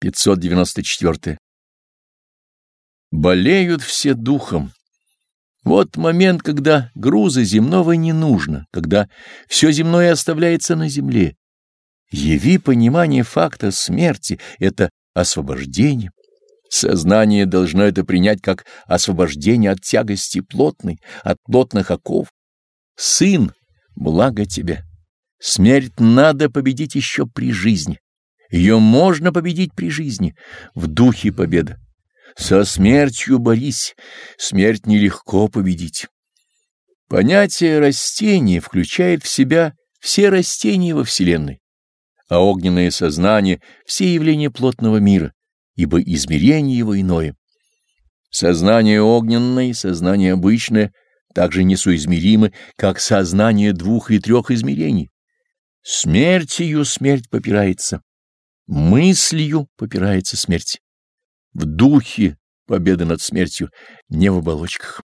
594. Болеют все духом. Вот момент, когда груза земного не нужно, когда все земное оставляется на земле. Яви понимание факта смерти — это освобождение. Сознание должно это принять как освобождение от тягости плотной, от плотных оков. Сын, благо тебе. Смерть надо победить еще при жизни. Ее можно победить при жизни, в духе победа. Со смертью борись, смерть нелегко победить. Понятие растения включает в себя все растения во Вселенной, а огненное сознание — все явления плотного мира, ибо измерение его иное. Сознание огненное и сознание обычное также несоизмеримы, как сознание двух и трех измерений. Смертью смерть попирается Мыслью попирается смерть. В духе победа над смертью, не в оболочках.